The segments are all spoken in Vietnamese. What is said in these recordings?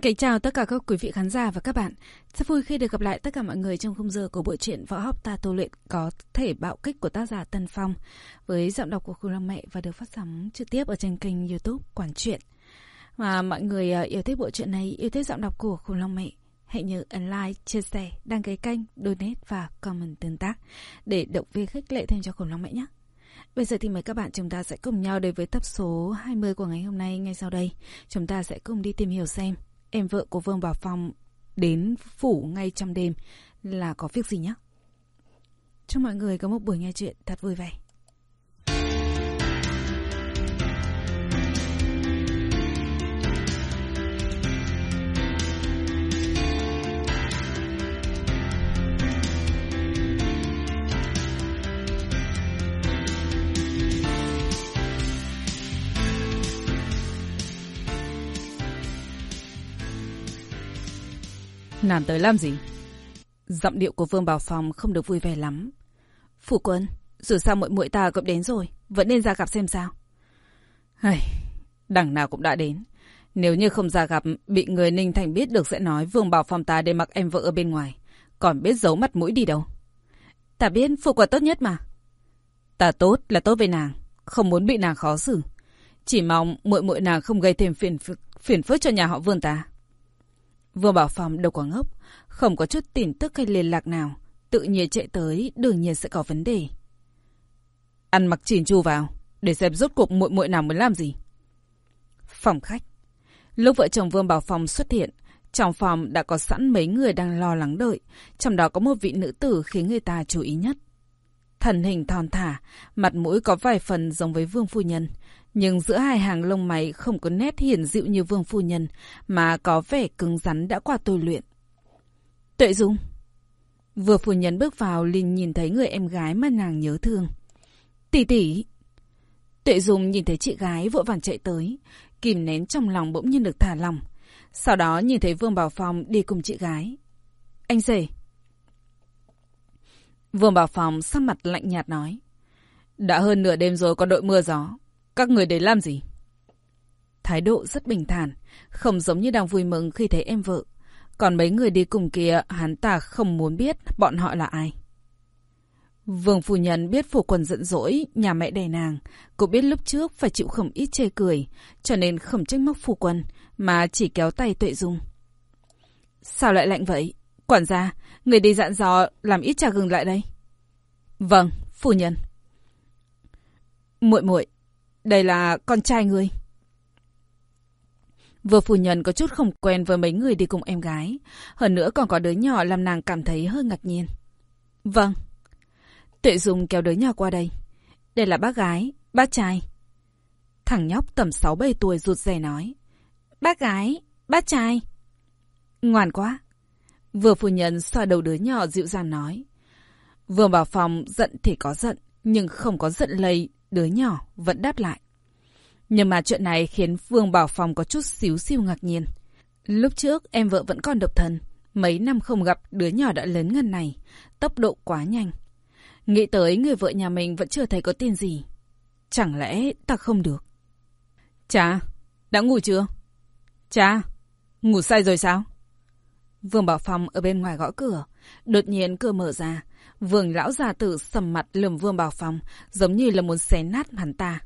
Xin kính chào tất cả các quý vị khán giả và các bạn. Rất vui khi được gặp lại tất cả mọi người trong khung giờ của bộ truyện Võ học ta tu luyện có thể bạo kích của tác giả Tân Phong với giọng đọc của Khung Long Mẹ và được phát sóng trực tiếp ở trên kênh YouTube Quản truyện. và mọi người à, yêu thích bộ truyện này, yêu thích giọng đọc của Khung Long Mẹ, hãy nhớ ấn like, chia sẻ, đăng ký kênh, donate và comment tương tác để động viên khích lệ thêm cho Khung Long Mẹ nhé. Bây giờ thì mời các bạn chúng ta sẽ cùng nhau đến với tập số 20 của ngày hôm nay ngay sau đây. Chúng ta sẽ cùng đi tìm hiểu xem em vợ của Vương Bảo Phong đến phủ ngay trong đêm là có việc gì nhé. Chúc mọi người có một buổi nghe chuyện thật vui vẻ. Nản tới làm gì? Giọng điệu của Vương Bảo Phòng không được vui vẻ lắm. Phủ quân, dù sao muội muội ta cũng đến rồi, vẫn nên ra gặp xem sao. Hây, đằng nào cũng đã đến. Nếu như không ra gặp, bị người Ninh Thành biết được sẽ nói Vương Bảo Phòng ta để mặc em vợ ở bên ngoài. Còn biết giấu mặt mũi đi đâu. Ta biết phụ quân tốt nhất mà. Ta tốt là tốt với nàng, không muốn bị nàng khó xử. Chỉ mong muội muội nàng không gây thêm phiền phức, phiền phức cho nhà họ Vương ta. Vương Bảo Phong đâu có ngốc, không có chút tin tức hay liên lạc nào. Tự nhiên chạy tới, đương nhiên sẽ có vấn đề. Ăn mặc chỉn chu vào, để xem rốt cuộc muội muội nào muốn làm gì. Phòng khách. Lúc vợ chồng Vương Bảo Phong xuất hiện, trong phòng đã có sẵn mấy người đang lo lắng đợi, trong đó có một vị nữ tử khiến người ta chú ý nhất. Thần hình thon thả, mặt mũi có vài phần giống với Vương Phu Nhân, nhưng giữa hai hàng lông mày không có nét hiển dịu như Vương Phu Nhân, mà có vẻ cứng rắn đã qua tôi luyện. Tuệ Dung Vừa Phu Nhân bước vào, liền nhìn thấy người em gái mà nàng nhớ thương. Tỷ tỷ Tuệ Dung nhìn thấy chị gái vội vàng chạy tới, kìm nén trong lòng bỗng nhiên được thả lòng. Sau đó nhìn thấy Vương Bảo Phong đi cùng chị gái. Anh rể. Vương Bảo Phong sắc mặt lạnh nhạt nói. Đã hơn nửa đêm rồi còn đội mưa gió. Các người đến làm gì? Thái độ rất bình thản, không giống như đang vui mừng khi thấy em vợ. Còn mấy người đi cùng kia, hắn ta không muốn biết bọn họ là ai. Vương phu nhân biết phủ quần giận dỗi, nhà mẹ đẻ nàng. Cô biết lúc trước phải chịu không ít chê cười, cho nên không trách móc phủ quân, mà chỉ kéo tay tuệ dung. Sao lại lạnh vậy? Quản gia, người đi dặn dò làm ít trà gừng lại đây. Vâng, phu nhân. muội muội đây là con trai người. Vừa phu nhân có chút không quen với mấy người đi cùng em gái. Hơn nữa còn có đứa nhỏ làm nàng cảm thấy hơi ngạc nhiên. Vâng. Tuệ Dung kéo đứa nhỏ qua đây. Đây là bác gái, bác trai. Thằng nhóc tầm 6-7 tuổi rụt rè nói. Bác gái, bác trai. Ngoan quá. Vừa phu nhân xoa đầu đứa nhỏ dịu dàng nói. Vừa vào phòng giận thì có giận, nhưng không có giận lây đứa nhỏ vẫn đáp lại. Nhưng mà chuyện này khiến Vương Bảo Phòng có chút xíu siêu ngạc nhiên. Lúc trước em vợ vẫn còn độc thân, mấy năm không gặp đứa nhỏ đã lớn ngần này, tốc độ quá nhanh. Nghĩ tới người vợ nhà mình vẫn chưa thấy có tiền gì. Chẳng lẽ ta không được? Cha, đã ngủ chưa? Cha, ngủ say rồi sao? Vương Bảo Phong ở bên ngoài gõ cửa. Đột nhiên cửa mở ra. Vương lão già tử sầm mặt lườm Vương Bảo Phong, giống như là muốn xé nát hắn ta.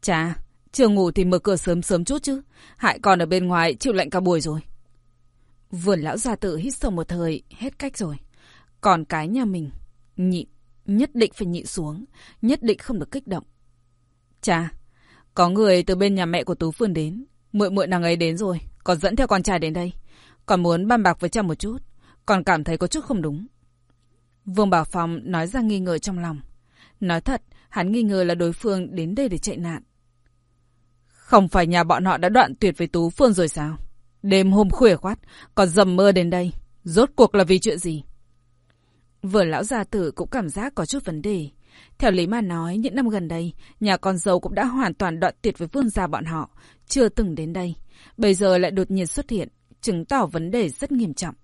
Cha, chưa ngủ thì mở cửa sớm sớm chút chứ. Hại còn ở bên ngoài chịu lạnh cả buổi rồi. Vườn lão già tử hít sâu một thời, hết cách rồi. Còn cái nhà mình, nhịn, nhất định phải nhịn xuống, nhất định không được kích động. Cha, có người từ bên nhà mẹ của Tú Phương đến. Muội muội nàng ấy đến rồi, còn dẫn theo con trai đến đây. Còn muốn bàn bạc với cha một chút, còn cảm thấy có chút không đúng. Vương Bảo Phong nói ra nghi ngờ trong lòng. Nói thật, hắn nghi ngờ là đối phương đến đây để chạy nạn. Không phải nhà bọn họ đã đoạn tuyệt với Tú Phương rồi sao? Đêm hôm khuya khoát, còn dầm mơ đến đây. Rốt cuộc là vì chuyện gì? Vừa lão gia tử cũng cảm giác có chút vấn đề. Theo lý mà nói, những năm gần đây, nhà con dâu cũng đã hoàn toàn đoạn tuyệt với vương gia bọn họ, chưa từng đến đây. Bây giờ lại đột nhiên xuất hiện, chứng tỏ vấn đề rất nghiêm trọng.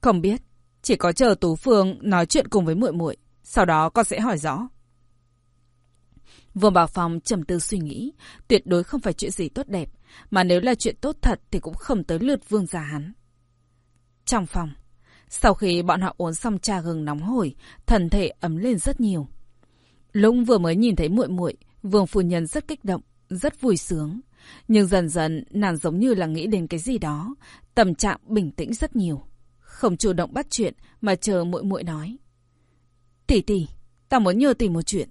Không biết, chỉ có chờ Tú Phương nói chuyện cùng với muội muội, sau đó con sẽ hỏi rõ. Vương Bảo Phong trầm tư suy nghĩ, tuyệt đối không phải chuyện gì tốt đẹp, mà nếu là chuyện tốt thật thì cũng không tới lượt vương gia hắn. Trong phòng, sau khi bọn họ uống xong trà gừng nóng hổi, thần thể ấm lên rất nhiều. lũng vừa mới nhìn thấy muội muội, Vương phu nhân rất kích động, rất vui sướng. Nhưng dần dần, nàng giống như là nghĩ đến cái gì đó, tâm trạng bình tĩnh rất nhiều. Không chủ động bắt chuyện, mà chờ muội muội nói. Tỷ tỷ, ta muốn nhờ tỷ một chuyện.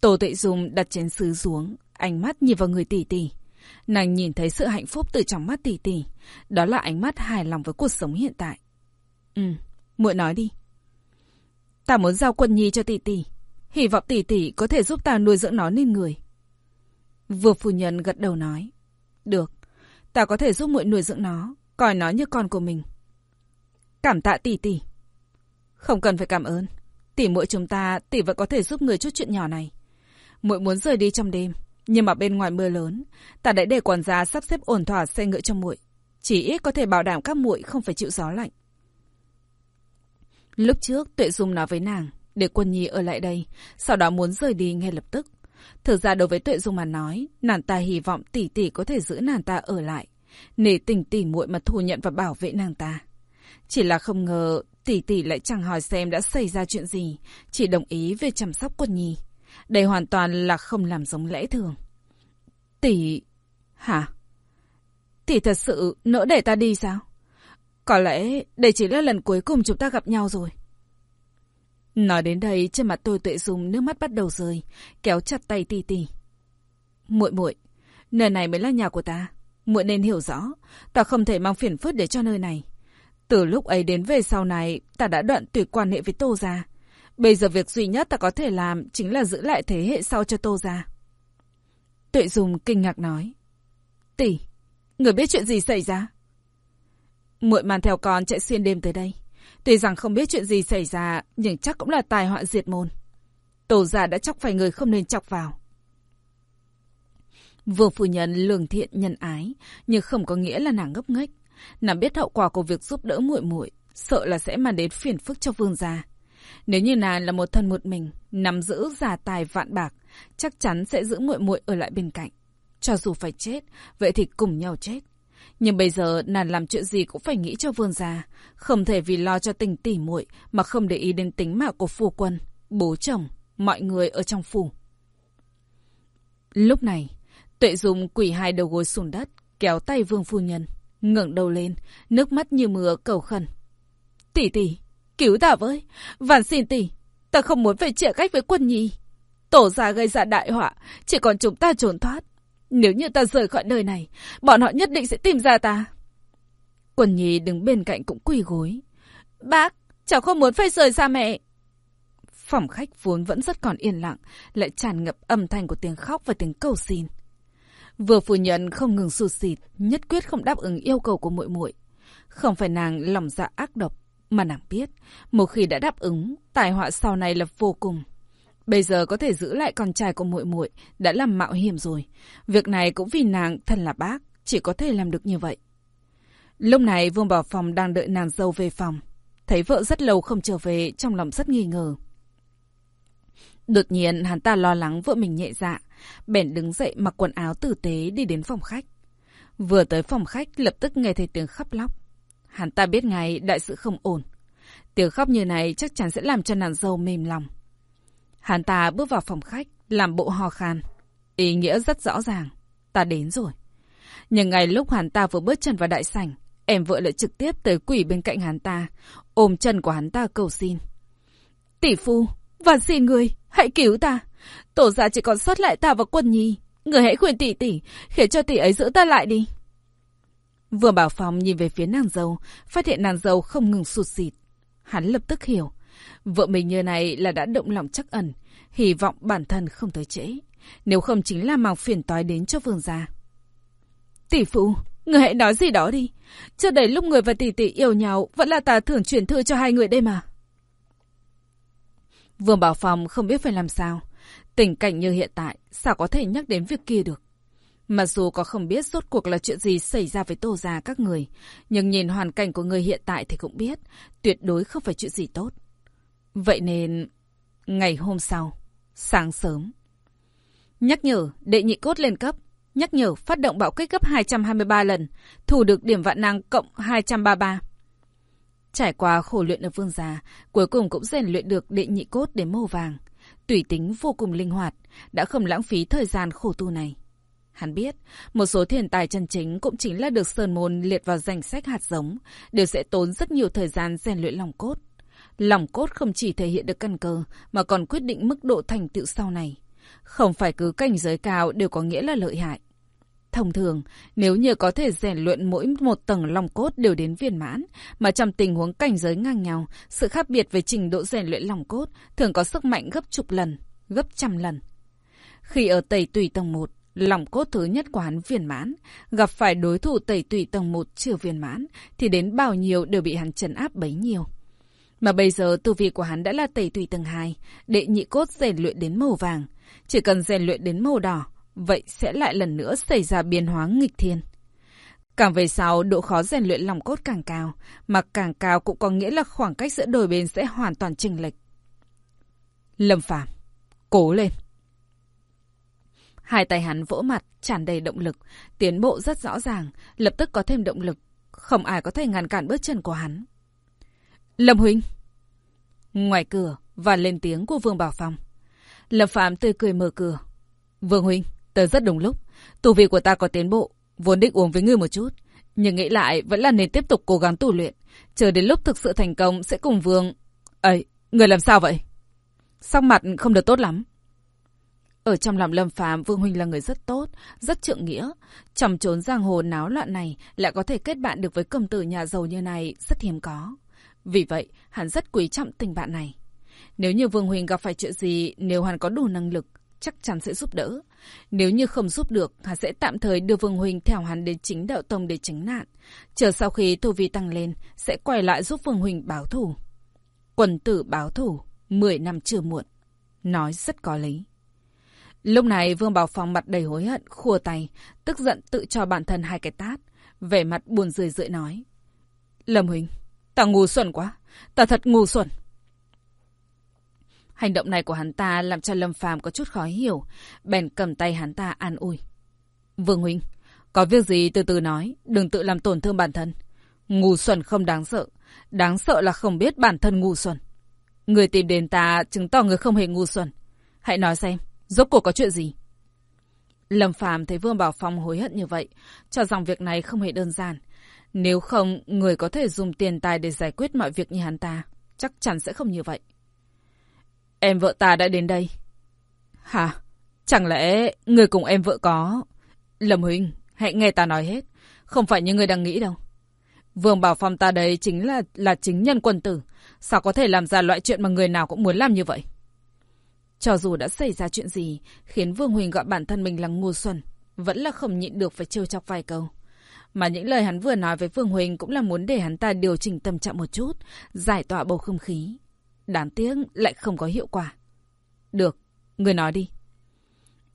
Tô Tuệ Dung đặt chén sứ xuống, ánh mắt nhìn vào người tỷ tỷ. Nàng nhìn thấy sự hạnh phúc từ trong mắt tỷ tỷ. Đó là ánh mắt hài lòng với cuộc sống hiện tại. Ừ, muội nói đi. Ta muốn giao quân nhi cho tỷ tỷ. Hy vọng tỷ tỷ có thể giúp ta nuôi dưỡng nó nên người. Vừa phu nhân gật đầu nói. Được, ta có thể giúp muội nuôi dưỡng nó, coi nó như con của mình. Cảm tạ tỷ tỷ. Không cần phải cảm ơn. Tỷ muội chúng ta, tỷ vẫn có thể giúp người chút chuyện nhỏ này. Muội muốn rời đi trong đêm, nhưng mà bên ngoài mưa lớn, ta đã để quản gia sắp xếp ổn thỏa xe ngựa cho muội, chỉ ít có thể bảo đảm các muội không phải chịu gió lạnh. Lúc trước Tuệ Dung nói với nàng, để Quân Nhi ở lại đây, sau đó muốn rời đi ngay lập tức. Thực ra đối với Tuệ Dung mà nói, nàng ta hy vọng tỷ tỷ có thể giữ nàng ta ở lại, nể tình tỷ muội mà thu nhận và bảo vệ nàng ta. Chỉ là không ngờ tỷ tỷ lại chẳng hỏi xem đã xảy ra chuyện gì, chỉ đồng ý về chăm sóc Quân Nhi. Đây hoàn toàn là không làm giống lẽ thường. Tỷ... Hả? Tỷ thật sự nỡ để ta đi sao? Có lẽ đây chỉ là lần cuối cùng chúng ta gặp nhau rồi. Nói đến đây, trên mặt tôi tuệ dùng nước mắt bắt đầu rơi, kéo chặt tay tỷ tỷ. Muội muội, nơi này mới là nhà của ta. Muội nên hiểu rõ, ta không thể mang phiền phức để cho nơi này. Từ lúc ấy đến về sau này, ta đã đoạn tuyệt quan hệ với Tô gia. Bây giờ việc duy nhất ta có thể làm chính là giữ lại thế hệ sau cho Tô gia. Tuệ dùng kinh ngạc nói. Tỷ, người biết chuyện gì xảy ra? Muội mang theo con chạy xuyên đêm tới đây. Tuy rằng không biết chuyện gì xảy ra, nhưng chắc cũng là tai họa diệt môn. Tổ già đã chọc phải người không nên chọc vào. Vương phu nhân lường thiện nhân ái, nhưng không có nghĩa là nàng ngốc nghếch. Nàng biết hậu quả của việc giúp đỡ muội muội, sợ là sẽ mang đến phiền phức cho vương gia. Nếu như nàng là một thân một mình, nắm giữ giả tài vạn bạc, chắc chắn sẽ giữ muội muội ở lại bên cạnh. Cho dù phải chết, vậy thì cùng nhau chết. Nhưng bây giờ nàng làm chuyện gì cũng phải nghĩ cho vương gia, không thể vì lo cho tình tỉ muội mà không để ý đến tính mạng của phu quân, bố chồng, mọi người ở trong phủ. Lúc này, Tuệ dùng quỷ hai đầu gối xuống đất, kéo tay vương phu nhân, ngẩng đầu lên, nước mắt như mưa cầu khẩn. Tỷ tỷ, cứu ta với, vạn xin tỷ, ta không muốn phải chia cách với quân nhi. Tổ gia gây ra đại họa, chỉ còn chúng ta trốn thoát. Nếu như ta rời khỏi nơi này, bọn họ nhất định sẽ tìm ra ta. quân nhi đứng bên cạnh cũng quỳ gối. Bác, cháu không muốn phải rời xa mẹ. Phòng khách vốn vẫn rất còn yên lặng, lại tràn ngập âm thanh của tiếng khóc và tiếng cầu xin. Vừa phủ nhận không ngừng sụt xịt, nhất quyết không đáp ứng yêu cầu của muội muội. Không phải nàng lòng dạ ác độc, mà nàng biết, một khi đã đáp ứng, tài họa sau này là vô cùng. Bây giờ có thể giữ lại con trai của muội muội đã làm mạo hiểm rồi. Việc này cũng vì nàng thân là bác, chỉ có thể làm được như vậy. Lúc này Vương Bảo Phòng đang đợi nàng dâu về phòng. Thấy vợ rất lâu không trở về, trong lòng rất nghi ngờ. Đột nhiên hắn ta lo lắng vợ mình nhẹ dạ, bèn đứng dậy mặc quần áo tử tế đi đến phòng khách. Vừa tới phòng khách lập tức nghe thấy tiếng khóc lóc. Hắn ta biết ngay đại sự không ổn. Tiếng khóc như này chắc chắn sẽ làm cho nàng dâu mềm lòng. Hắn ta bước vào phòng khách, làm bộ hò khan. Ý nghĩa rất rõ ràng. Ta đến rồi. Nhưng ngay lúc hắn ta vừa bước chân vào đại sảnh, em vợ lại trực tiếp tới quỷ bên cạnh hắn ta, ôm chân của hắn ta cầu xin. Tỷ phu, và xin người, hãy cứu ta. Tổ gia chỉ còn sót lại ta và quân nhi. Người hãy khuyên tỷ tỷ, khiến cho tỷ ấy giữ ta lại đi. Vừa bảo phòng nhìn về phía nàng dâu, phát hiện nàng dâu không ngừng sụt xịt. Hắn lập tức hiểu. Vợ mình như này là đã động lòng chắc ẩn, hy vọng bản thân không tới trễ. Nếu không chính là màng phiền toái đến cho vương gia. Tỷ phụ, người hãy nói gì đó đi. Trước đây lúc người và tỷ tỷ yêu nhau, vẫn là ta thưởng chuyển thư cho hai người đây mà. Vương Bảo Phong không biết phải làm sao. Tình cảnh như hiện tại, sao có thể nhắc đến việc kia được. Mặc dù có không biết rốt cuộc là chuyện gì xảy ra với tô gia các người, nhưng nhìn hoàn cảnh của người hiện tại thì cũng biết, tuyệt đối không phải chuyện gì tốt. Vậy nên, ngày hôm sau, sáng sớm, Nhắc nhở, đệ nhị cốt lên cấp. Nhắc nhở, phát động bạo kích gấp 223 lần. Thủ được điểm vạn năng cộng 233. Trải qua khổ luyện ở vương gia, cuối cùng cũng rèn luyện được đệ nhị cốt đến màu vàng. Tùy tính vô cùng linh hoạt, đã không lãng phí thời gian khổ tu này. Hắn biết, một số thiên tài chân chính cũng chính là được Sơn Môn liệt vào danh sách hạt giống, đều sẽ tốn rất nhiều thời gian rèn luyện lòng cốt. Lòng cốt không chỉ thể hiện được căn cơ, mà còn quyết định mức độ thành tựu sau này. Không phải cứ cảnh giới cao đều có nghĩa là lợi hại. Thông thường, nếu như có thể rèn luyện mỗi một tầng lòng cốt đều đến viên mãn, mà trong tình huống cảnh giới ngang nhau, sự khác biệt về trình độ rèn luyện lòng cốt thường có sức mạnh gấp chục lần, gấp trăm lần. Khi ở tẩy tùy tầng 1, lòng cốt thứ nhất của hắn viên mãn, gặp phải đối thủ tẩy tùy tầng 1 chưa viên mãn, thì đến bao nhiêu đều bị hắn trấn áp bấy nhiêu. Mà bây giờ tu vi của hắn đã là tẩy tùy tầng 2, đệ nhị cốt rèn luyện đến màu vàng. Chỉ cần rèn luyện đến màu đỏ, vậy sẽ lại lần nữa xảy ra biến hóa nghịch thiên. Càng về sau, độ khó rèn luyện lòng cốt càng cao, mà càng cao cũng có nghĩa là khoảng cách giữa đôi bên sẽ hoàn toàn chênh lệch. Lâm Phàm, cố lên. Hai tay hắn vỗ mặt, tràn đầy động lực, tiến bộ rất rõ ràng, lập tức có thêm động lực, không ai có thể ngăn cản bước chân của hắn. Lâm Huynh! Ngoài cửa, và lên tiếng của Vương Bảo Phong. Lâm Phạm tươi cười mở cửa. Vương Huynh, tới rất đúng lúc. Tu vi của ta có tiến bộ, vốn định uống với ngươi một chút. Nhưng nghĩ lại vẫn là nên tiếp tục cố gắng tu luyện. Chờ đến lúc thực sự thành công sẽ cùng Vương... ấy người làm sao vậy? Sắc mặt không được tốt lắm. Ở trong lòng Lâm Phàm, Vương Huynh là người rất tốt, rất trượng nghĩa. Trong trốn giang hồ náo loạn này, lại có thể kết bạn được với công tử nhà giàu như này, rất hiếm có. Vì vậy, hắn rất quý trọng tình bạn này. Nếu như Vương Huynh gặp phải chuyện gì, nếu hắn có đủ năng lực, chắc chắn sẽ giúp đỡ. Nếu như không giúp được, hắn sẽ tạm thời đưa Vương Huynh theo hắn đến chính đạo tông để tránh nạn. Chờ sau khi tu vi tăng lên, sẽ quay lại giúp Vương Huynh báo thủ. Quần tử báo thủ, 10 năm chưa muộn. Nói rất có lý. Lúc này Vương Bảo Phong mặt đầy hối hận, khua tay, tức giận tự cho bản thân hai cái tát. Vẻ mặt buồn rười rượi nói. Lâm Huynh, ta ngu xuẩn quá, ta thật ngu xuẩn. Hành động này của hắn ta làm cho Lâm Phàm có chút khó hiểu, bèn cầm tay hắn ta an ủi. Vương Huynh, có việc gì từ từ nói, đừng tự làm tổn thương bản thân. Ngu xuẩn không đáng sợ, đáng sợ là không biết bản thân ngu xuẩn. Người tìm đến ta chứng tỏ người không hề ngu xuẩn. Hãy nói xem, rốt cuộc có chuyện gì? Lâm Phàm thấy Vương Bảo Phong hối hận như vậy, cho rằng việc này không hề đơn giản. Nếu không, người có thể dùng tiền tài để giải quyết mọi việc như hắn ta, chắc chắn sẽ không như vậy. Em vợ ta đã đến đây. Hả? Chẳng lẽ người cùng em vợ có... Lâm Huynh, hãy nghe ta nói hết. Không phải như người đang nghĩ đâu. Vương Bảo Phong ta đây chính là là chính nhân quân tử. Sao có thể làm ra loại chuyện mà người nào cũng muốn làm như vậy? Cho dù đã xảy ra chuyện gì, khiến Vương Huỳnh gọi bản thân mình là ngu xuẩn, vẫn là không nhịn được phải trêu chọc vài câu. Mà những lời hắn vừa nói với Vương Huỳnh cũng là muốn để hắn ta điều chỉnh tâm trạng một chút, giải tỏa bầu không khí. Đáng tiếc lại không có hiệu quả. Được, người nói đi.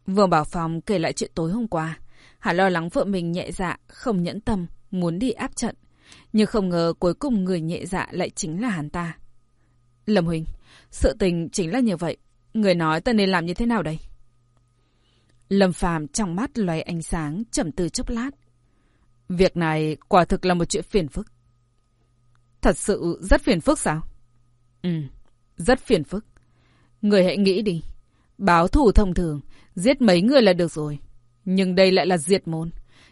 Vương Bảo Phong kể lại chuyện tối hôm qua. Hà lo lắng vợ mình nhẹ dạ, không nhẫn tâm, muốn đi áp trận. Nhưng không ngờ cuối cùng người nhẹ dạ lại chính là hắn ta. Lâm Huỳnh, sự tình chính là như vậy. Người nói ta nên làm như thế nào đây? Lâm Phàm trong mắt loay ánh sáng, trầm tư chốc lát. Việc này quả thực là một chuyện phiền phức. Thật sự rất phiền phức sao? Ừ, rất phiền phức. Người hãy nghĩ đi. Báo thù thông thường, giết mấy người là được rồi. Nhưng đây lại là diệt môn.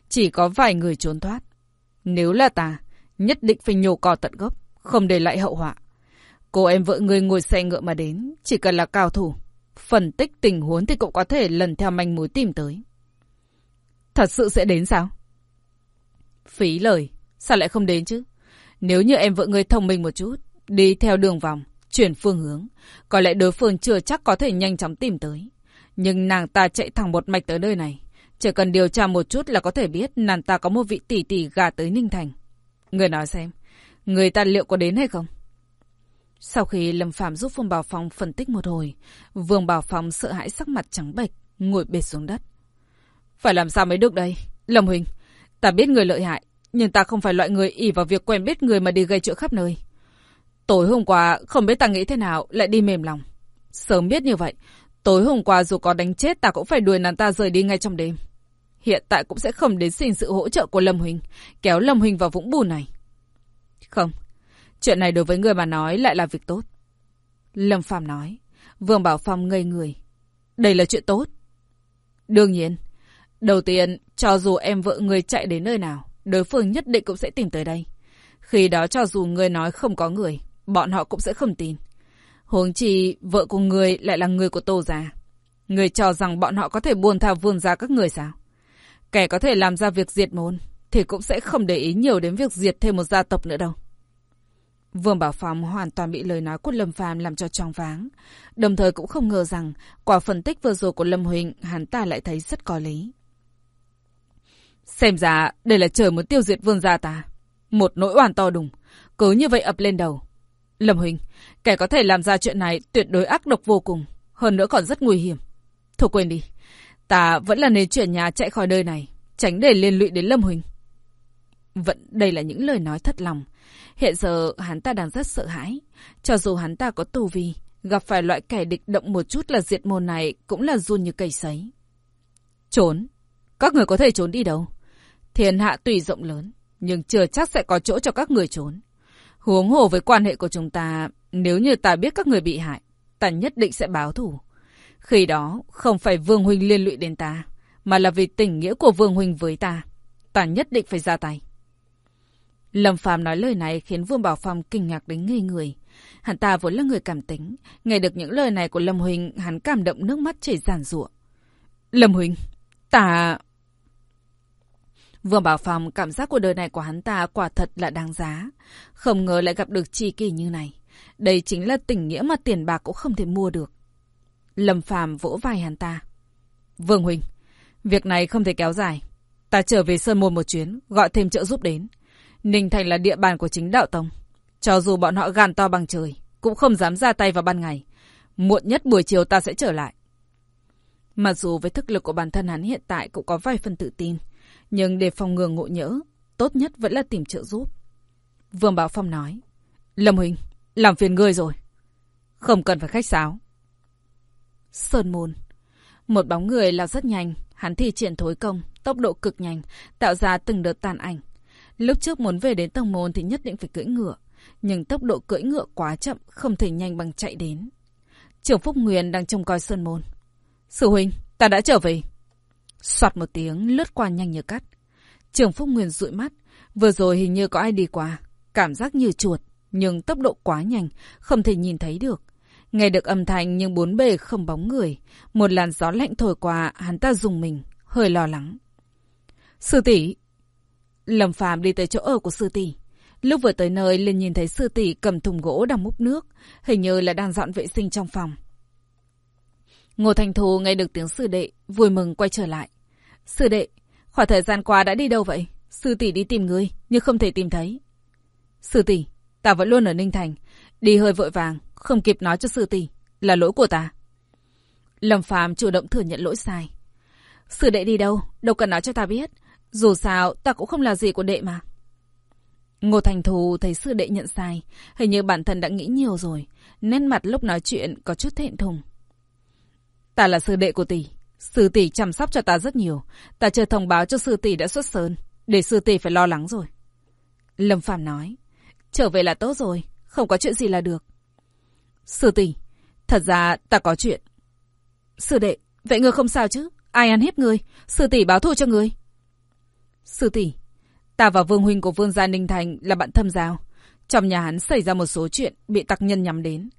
Chỉ có vài người trốn thoát. Nếu là ta, nhất định phải nhổ cỏ tận gốc, không để lại hậu họa. Cô em vợ người ngồi xe ngựa mà đến, chỉ cần là cao thủ. Phân tích tình huống thì cũng có thể lần theo manh mối tìm tới. Thật sự sẽ đến sao? Phí lời, sao lại không đến chứ? Nếu như em vợ người thông minh một chút, đi theo đường vòng, chuyển phương hướng, có lẽ đối phương chưa chắc có thể nhanh chóng tìm tới. Nhưng nàng ta chạy thẳng một mạch tới nơi này. Chỉ cần điều tra một chút là có thể biết nàng ta có một vị tỷ tỷ gà tới Ninh Thành. Người nói xem, người ta liệu có đến hay không? Sau khi Lâm Phạm giúp Vương Bảo Phong phân tích một hồi, Vương Bảo Phong sợ hãi sắc mặt trắng bệch, ngồi bệt xuống đất. Phải làm sao mới được đây? Lâm Huỳnh, ta biết người lợi hại, nhưng ta không phải loại người ỉ vào việc quen biết người mà đi gây chuyện khắp nơi. Tối hôm qua, không biết ta nghĩ thế nào, lại đi mềm lòng. Sớm biết như vậy, Tối hôm qua dù có đánh chết ta cũng phải đuổi nàng ta rời đi ngay trong đêm. Hiện tại cũng sẽ không đến xin sự hỗ trợ của Lâm Huỳnh, kéo Lâm Huỳnh vào vũng bùn này. Không, chuyện này đối với người mà nói lại là việc tốt. Lâm Phàm nói, Vương Bảo Phong ngây người. Đây là chuyện tốt. Đương nhiên, đầu tiên, cho dù em vợ người chạy đến nơi nào, đối phương nhất định cũng sẽ tìm tới đây. Khi đó cho dù người nói không có người, bọn họ cũng sẽ không tin. Huống chi, vợ của người lại là người của Tô già. Người cho rằng bọn họ có thể buồn thao vương ra các người sao? Kẻ có thể làm ra việc diệt môn, thì cũng sẽ không để ý nhiều đến việc diệt thêm một gia tộc nữa đâu. Vương Bảo Phong hoàn toàn bị lời nói của Lâm Phàm làm cho choáng váng, đồng thời cũng không ngờ rằng quả phân tích vừa rồi của Lâm Huỳnh hắn ta lại thấy rất có lý. Xem ra đây là trời muốn tiêu diệt vương gia ta. Một nỗi oan to đùng, cứ như vậy ập lên đầu. Lâm Huỳnh, kẻ có thể làm ra chuyện này tuyệt đối ác độc vô cùng, hơn nữa còn rất nguy hiểm. Thôi quên đi, ta vẫn là nên chuyển nhà chạy khỏi nơi này, tránh để liên lụy đến Lâm Huỳnh. Vẫn đây là những lời nói thất lòng. Hiện giờ hắn ta đang rất sợ hãi. Cho dù hắn ta có tù vi, gặp phải loại kẻ địch động một chút là diệt môn này cũng là run như cây sấy. Trốn? Các người có thể trốn đi đâu? Thiên hạ tùy rộng lớn, nhưng chưa chắc sẽ có chỗ cho các người trốn. Huống hồ với quan hệ của chúng ta, nếu như ta biết các người bị hại, ta nhất định sẽ báo thù. Khi đó, không phải Vương Huynh liên lụy đến ta, mà là vì tình nghĩa của Vương Huynh với ta. Ta nhất định phải ra tay. Lâm Phàm nói lời này khiến Vương Bảo Phong kinh ngạc đến ngây người. Hắn ta vốn là người cảm tính, nghe được những lời này của Lâm Huynh, hắn cảm động nước mắt chảy giàn rụa. Lâm Huynh, ta... Vương Bảo Phong cảm giác của đời này của hắn ta quả thật là đáng giá. Không ngờ lại gặp được chi kỳ như này. Đây chính là tình nghĩa mà tiền bạc cũng không thể mua được. Lâm Phàm vỗ vai hắn ta. Vương Huynh, việc này không thể kéo dài. Ta trở về Sơn Môn một chuyến, gọi thêm trợ giúp đến. Ninh Thành là địa bàn của chính đạo tông. Cho dù bọn họ gan to bằng trời, cũng không dám ra tay vào ban ngày. Muộn nhất buổi chiều ta sẽ trở lại. Mặc dù với thức lực của bản thân hắn hiện tại cũng có vài phần tự tin, nhưng để phòng ngừa ngộ nhỡ, tốt nhất vẫn là tìm trợ giúp. Vương Bảo Phong nói, Lâm Huỳnh, làm phiền ngươi rồi. Không cần phải khách sáo. Sơn Môn Một bóng người lao rất nhanh, hắn thi triển thối công, tốc độ cực nhanh, tạo ra từng đợt tàn ảnh. Lúc trước muốn về đến tầng môn thì nhất định phải cưỡi ngựa, nhưng tốc độ cưỡi ngựa quá chậm, không thể nhanh bằng chạy đến. Trưởng Phúc Nguyên đang trông coi Sơn Môn. Sư huynh, ta đã trở về. Soạt một tiếng lướt qua nhanh như cắt. Trưởng Phúc Nguyên dụi mắt, vừa rồi hình như có ai đi qua, cảm giác như chuột, nhưng tốc độ quá nhanh, không thể nhìn thấy được. Nghe được âm thanh nhưng bốn bề không bóng người, một làn gió lạnh thổi qua, hắn ta dùng mình, hơi lo lắng. Sư tỷ, Lâm Phàm đi tới chỗ ở của sư tỷ. Lúc vừa tới nơi liền nhìn thấy sư tỷ cầm thùng gỗ đang múc nước, hình như là đang dọn vệ sinh trong phòng. Ngô Thành Thù nghe được tiếng sư đệ, vui mừng quay trở lại. Sư đệ, khoảng thời gian qua đã đi đâu vậy? Sư tỷ đi tìm ngươi, nhưng không thể tìm thấy. Sư tỷ, ta vẫn luôn ở Ninh Thành, đi hơi vội vàng, không kịp nói cho sư tỷ, là lỗi của ta. Lâm Phàm chủ động thừa nhận lỗi sai. Sư đệ đi đâu, đâu cần nói cho ta biết, dù sao, ta cũng không là gì của đệ mà. Ngô Thành Thù thấy sư đệ nhận sai, hình như bản thân đã nghĩ nhiều rồi, nét mặt lúc nói chuyện có chút thẹn thùng. Ta là sư đệ của tỷ, sư tỷ chăm sóc cho ta rất nhiều, ta chưa thông báo cho sư tỷ đã xuất sơn, để sư tỷ phải lo lắng rồi. Lâm Phàm nói, trở về là tốt rồi, không có chuyện gì là được. Sư tỷ, thật ra ta có chuyện. Sư đệ, vậy ngươi không sao chứ? Ai ăn hiếp ngươi? Sư tỷ báo thù cho ngươi. Sư tỷ, ta và Vương Huynh của Vương Gia Ninh Thành là bạn thâm giao. Trong nhà hắn xảy ra một số chuyện bị tặc nhân nhắm đến.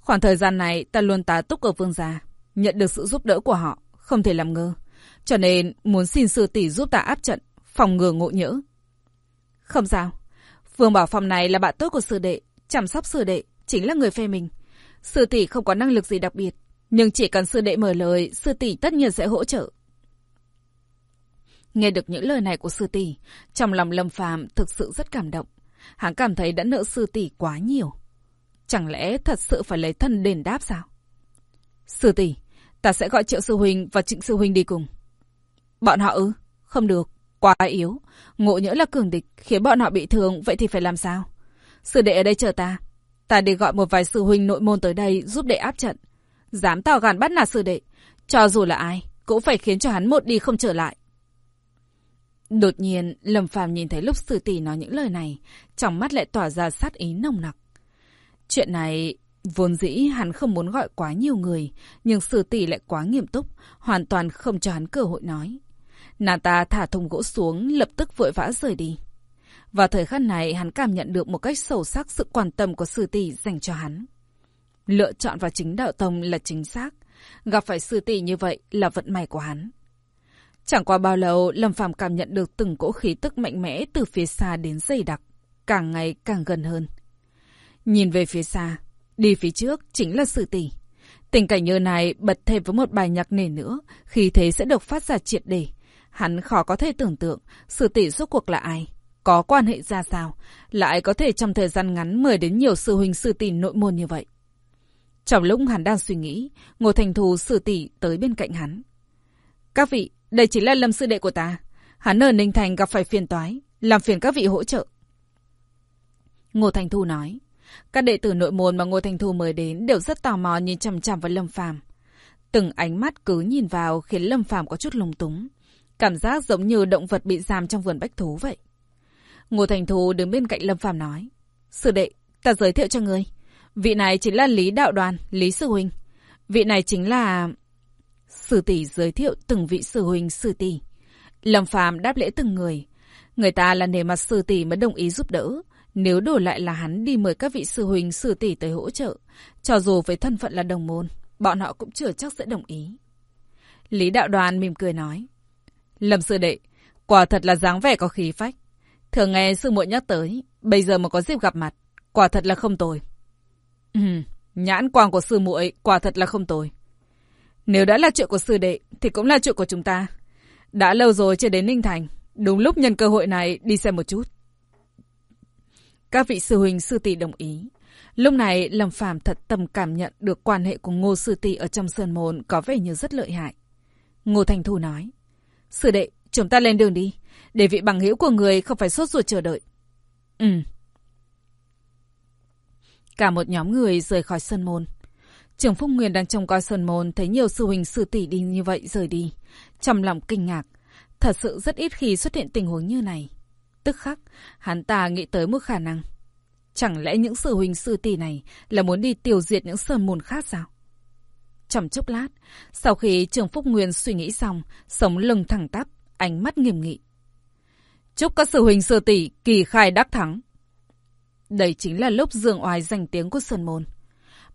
Khoảng thời gian này ta luôn tá túc ở Vương Gia, nhận được sự giúp đỡ của họ, không thể làm ngơ. Cho nên muốn xin sư tỷ giúp ta áp trận, phòng ngừa ngộ nhỡ. Không sao, Vương Bảo Phòng này là bạn tốt của sư đệ, chăm sóc sư đệ, chính là người phe mình. Sư tỷ không có năng lực gì đặc biệt, nhưng chỉ cần sư đệ mở lời, sư tỷ tất nhiên sẽ hỗ trợ. Nghe được những lời này của sư tỷ, trong lòng Lâm Phàm thực sự rất cảm động. Hắn cảm thấy đã nợ sư tỷ quá nhiều. Chẳng lẽ thật sự phải lấy thân đền đáp sao? Sư tỷ, ta sẽ gọi Triệu sư huynh và Trịnh sư huynh đi cùng. Bọn họ ư? Không được, quá yếu. Ngộ nhỡ là cường địch, khiến bọn họ bị thương, vậy thì phải làm sao? Sư đệ ở đây chờ ta. Ta đi gọi một vài sư huynh nội môn tới đây giúp đệ áp trận. Dám tỏ gàn bắt nạt sư đệ. Cho dù là ai, cũng phải khiến cho hắn một đi không trở lại. Đột nhiên, Lâm Phàm nhìn thấy lúc sư tỷ nói những lời này, trong mắt lại tỏa ra sát ý nồng nặc. Chuyện này, vốn dĩ hắn không muốn gọi quá nhiều người, nhưng sư tỷ lại quá nghiêm túc, hoàn toàn không cho hắn cơ hội nói. Nàng ta thả thùng gỗ xuống, lập tức vội vã rời đi. Vào thời khắc này, hắn cảm nhận được một cách sâu sắc sự quan tâm của sư tỷ dành cho hắn. Lựa chọn vào chính đạo tông là chính xác. Gặp phải sư tỷ như vậy là vận may của hắn. Chẳng qua bao lâu, Lâm Phàm cảm nhận được từng cỗ khí tức mạnh mẽ từ phía xa đến dày đặc, càng ngày càng gần hơn. Nhìn về phía xa, đi phía trước chính là sự tỷ. Tình cảnh như này bật thêm với một bài nhạc nền nữa, khi thế sẽ được phát ra triệt để. Hắn khó có thể tưởng tượng sự tỷ rốt cuộc là ai, có quan hệ ra sao, lại có thể trong thời gian ngắn mời đến nhiều sư huynh sư tỷ nội môn như vậy. Trong lúc hắn đang suy nghĩ, Ngô Thành Thù sư tỷ tới bên cạnh hắn. Các vị, đây chính là lâm sư đệ của ta. Hắn ở Ninh Thành gặp phải phiền toái, làm phiền các vị hỗ trợ. Ngô Thành Thu nói. Các đệ tử nội môn mà Ngô Thành Thu mời đến đều rất tò mò nhìn chằm chằm vào Lâm Phàm. Từng ánh mắt cứ nhìn vào khiến Lâm Phàm có chút lung túng. Cảm giác giống như động vật bị giam trong vườn bách thú vậy. Ngô Thành Thu đứng bên cạnh Lâm Phàm nói. Sư đệ, ta giới thiệu cho ngươi. Vị này chính là Lý Đạo Đoàn, Lý Sư Huynh. Vị này chính là... Sư tỷ giới thiệu từng vị sư huynh sư tỷ. Lâm Phàm đáp lễ từng người. Người ta là nề mặt sư tỷ mới đồng ý giúp đỡ. Nếu đổi lại là hắn đi mời các vị sư huynh sư tỷ tới hỗ trợ, cho dù với thân phận là đồng môn, bọn họ cũng chưa chắc sẽ đồng ý. Lý Đạo Đoàn mỉm cười nói. Lâm sư đệ, quả thật là dáng vẻ có khí phách. Thường nghe sư muội nhắc tới, bây giờ mà có dịp gặp mặt, quả thật là không tồi. Ừ, nhãn quang của sư muội quả thật là không tồi. Nếu đã là chuyện của sư đệ, thì cũng là chuyện của chúng ta. Đã lâu rồi chưa đến Ninh Thành, đúng lúc nhân cơ hội này đi xem một chút. Các vị sư huynh sư tỷ đồng ý. Lúc này, Lâm Phàm thật tâm cảm nhận được quan hệ của Ngô sư tỷ ở trong sơn môn có vẻ như rất lợi hại. Ngô Thành Thu nói, Sư đệ, chúng ta lên đường đi, để vị bằng hữu của người không phải sốt ruột chờ đợi. Ừ. Cả một nhóm người rời khỏi sơn môn. Trường Phúc Nguyên đang trông coi Sơn Môn thấy nhiều sư huynh sư tỷ đi như vậy rời đi. Trong lòng kinh ngạc. Thật sự rất ít khi xuất hiện tình huống như này. Tức khắc, hắn ta nghĩ tới một khả năng. Chẳng lẽ những sự huynh sư tỷ này là muốn đi tiêu diệt những sơn môn khác sao? Trong chốc lát, sau khi Trường Phúc Nguyên suy nghĩ xong, sống lưng thẳng tắp, ánh mắt nghiêm nghị. Chúc các sư huynh sư tỷ kỳ khai đắc thắng. Đây chính là lúc dương oai danh tiếng của Sơn Môn.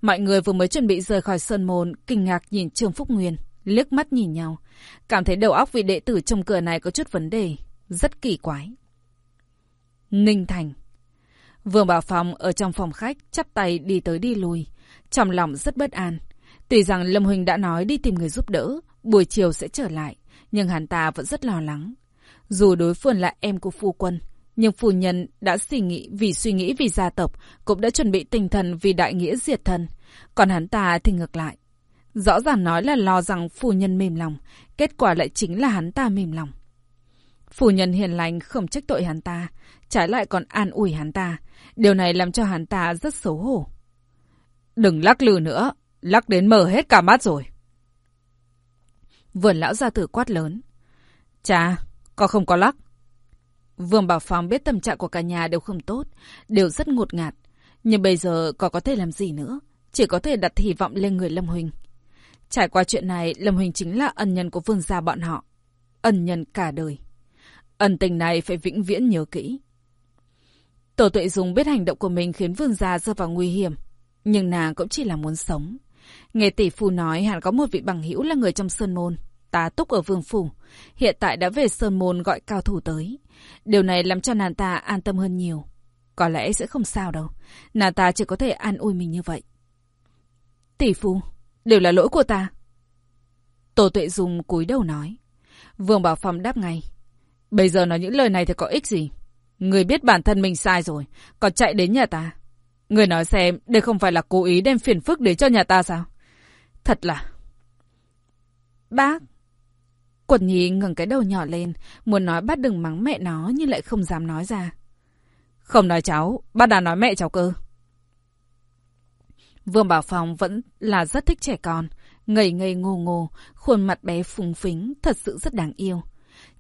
Mọi người vừa mới chuẩn bị rời khỏi sơn môn, kinh ngạc nhìn Trương Phúc Nguyên, liếc mắt nhìn nhau. Cảm thấy đầu óc vị đệ tử trong cửa này có chút vấn đề, rất kỳ quái. Ninh Thành Vương Bảo Phong ở trong phòng khách, chắp tay đi tới đi lui. Trong lòng rất bất an. Tuy rằng Lâm Huỳnh đã nói đi tìm người giúp đỡ, buổi chiều sẽ trở lại, nhưng hắn ta vẫn rất lo lắng. Dù đối phương là em của phu quân, nhưng phu nhân đã suy nghĩ vì suy nghĩ vì gia tộc, cũng đã chuẩn bị tinh thần vì đại nghĩa diệt thân. Còn hắn ta thì ngược lại. Rõ ràng nói là lo rằng phu nhân mềm lòng, kết quả lại chính là hắn ta mềm lòng phủ nhân hiền lành không trách tội hắn ta, trái lại còn an ủi hắn ta. Điều này làm cho hắn ta rất xấu hổ. Đừng lắc lư nữa, lắc đến mở hết cả mắt rồi. Vườn lão gia tử quát lớn. Chà, có không có lắc? Vương Bảo Phong biết tâm trạng của cả nhà đều không tốt, đều rất ngột ngạt. Nhưng bây giờ có có thể làm gì nữa? Chỉ có thể đặt hy vọng lên người Lâm Huỳnh. Trải qua chuyện này, Lâm Huỳnh chính là ân nhân của vương gia bọn họ. Ân nhân cả đời. Ân tình này phải vĩnh viễn nhớ kỹ. Tổ tuệ dùng biết hành động của mình khiến vương gia rơi vào nguy hiểm. Nhưng nàng cũng chỉ là muốn sống. Nghe tỷ phu nói hẳn có một vị bằng hữu là người trong Sơn Môn tá túc ở vương phủ, hiện tại đã về Sơn Môn gọi cao thủ tới. Điều này làm cho nàng ta an tâm hơn nhiều. Có lẽ sẽ không sao đâu, nàng ta chỉ có thể an ủi mình như vậy. Tỷ phu, đều là lỗi của ta. Tổ tuệ dùng cúi đầu nói. Vương Bảo Phong đáp ngay. Bây giờ nói những lời này thì có ích gì? Người biết bản thân mình sai rồi, còn chạy đến nhà ta. Người nói xem, đây không phải là cố ý đem phiền phức đến cho nhà ta sao? Thật là... Bác, Quần nhi ngẩng cái đầu nhỏ lên, muốn nói bác đừng mắng mẹ nó nhưng lại không dám nói ra. Không nói cháu, bác đã nói mẹ cháu cơ. Vương Bảo Phong vẫn là rất thích trẻ con, ngây ngây ngô ngô, khuôn mặt bé phúng phính, thật sự rất đáng yêu.